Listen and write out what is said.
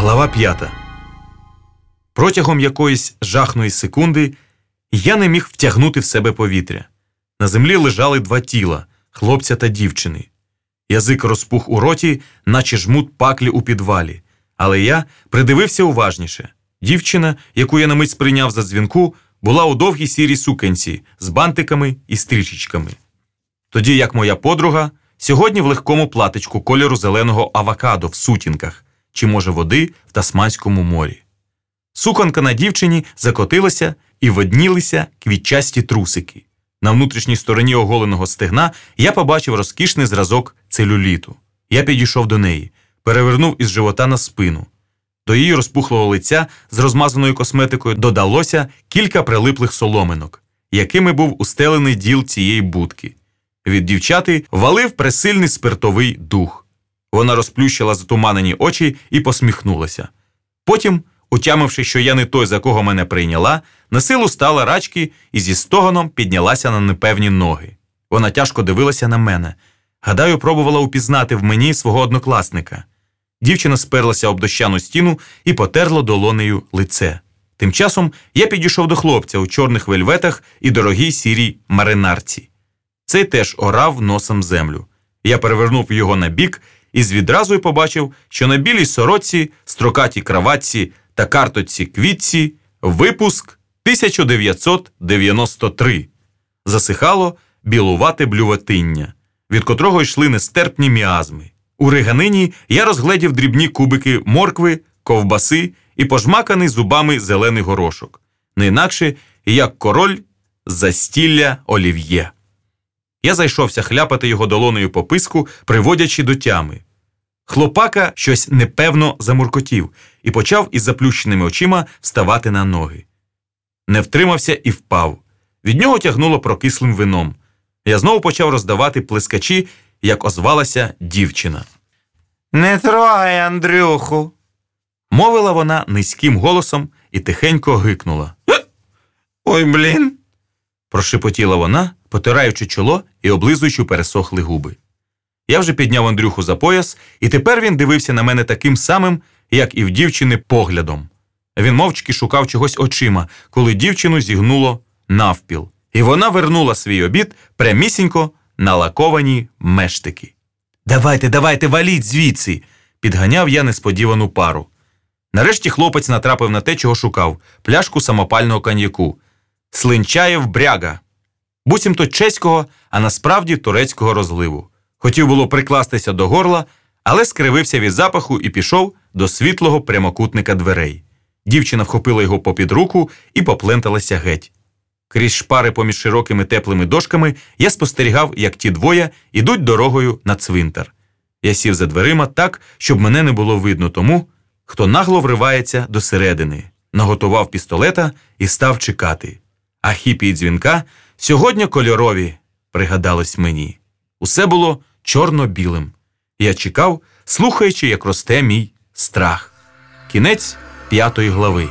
Глава п'ята. Протягом якоїсь жахної секунди я не міг втягнути в себе повітря. На землі лежали два тіла хлопця та дівчини. Язик розпух у роті, наче жмут паклі у підвалі. Але я придивився уважніше. Дівчина, яку я на мить сприйняв за дзвінку, була у довгій сірій сукенці з бантиками і стрічечками. Тоді як моя подруга сьогодні в легкому платичку кольору зеленого авокадо в сутінках чи, може, води в Тасманському морі. Суканка на дівчині закотилася і виднілися квітчасті трусики. На внутрішній стороні оголеного стегна я побачив розкішний зразок целюліту. Я підійшов до неї, перевернув із живота на спину. До її розпухлого лиця з розмазаною косметикою додалося кілька прилиплих соломинок, якими був устелений діл цієї будки. Від дівчати валив пресильний спиртовий дух. Вона розплющила затуманені очі і посміхнулася. Потім, утямивши, що я не той, за кого мене прийняла, на силу стала рачки і зі стогоном піднялася на непевні ноги. Вона тяжко дивилася на мене. Гадаю, пробувала упізнати в мені свого однокласника. Дівчина сперлася об дощану стіну і потерла долонею лице. Тим часом я підійшов до хлопця у чорних вельветах і дорогій сірій маринарці. Цей теж орав носом землю. Я перевернув його на бік і з відразу побачив, що на білій сорочці, строкатій краватці та карточці квітці випуск 1993. Засихало білувате блюватиння, від котрого йшли нестерпні міазми. У реганині я розгледів дрібні кубики моркви, ковбаси і пожмаканий зубами зелений горошок, не інакше як король застілля олів'є. Я зайшовся хляпати його долоною по писку, приводячи до тями. Хлопака щось непевно замуркотів і почав із заплющеними очима вставати на ноги. Не втримався і впав. Від нього тягнуло прокислим вином. Я знову почав роздавати плескачі, як озвалася дівчина. Не трогай, Андрюху. Мовила вона низьким голосом і тихенько гикнула. Ой, блін. Прошепотіла вона, потираючи чоло і облизуючи пересохли губи. Я вже підняв Андрюху за пояс, і тепер він дивився на мене таким самим, як і в дівчини, поглядом. Він мовчки шукав чогось очима, коли дівчину зігнуло навпіл, і вона вернула свій обід прямісінько на лаковані мештики. Давайте, давайте, валіть звідси, підганяв я несподівану пару. Нарешті хлопець натрапив на те, чого шукав пляшку самопального коньяку. Слинчаєв бряга. Буцімто чеського, а насправді турецького розливу. Хотів було прикластися до горла, але скривився від запаху і пішов до світлого прямокутника дверей. Дівчина вхопила його попід руку і попленталася геть. Крізь шпари поміж широкими теплими дошками я спостерігав, як ті двоє ідуть дорогою на цвинтар. Я сів за дверима так, щоб мене не було видно тому, хто нагло вривається до середини, наготував пістолета і став чекати. А хіпі дзвінка сьогодні кольорові, пригадалось мені. Усе було чорно-білим. Я чекав, слухаючи, як росте мій страх. Кінець п'ятої глави.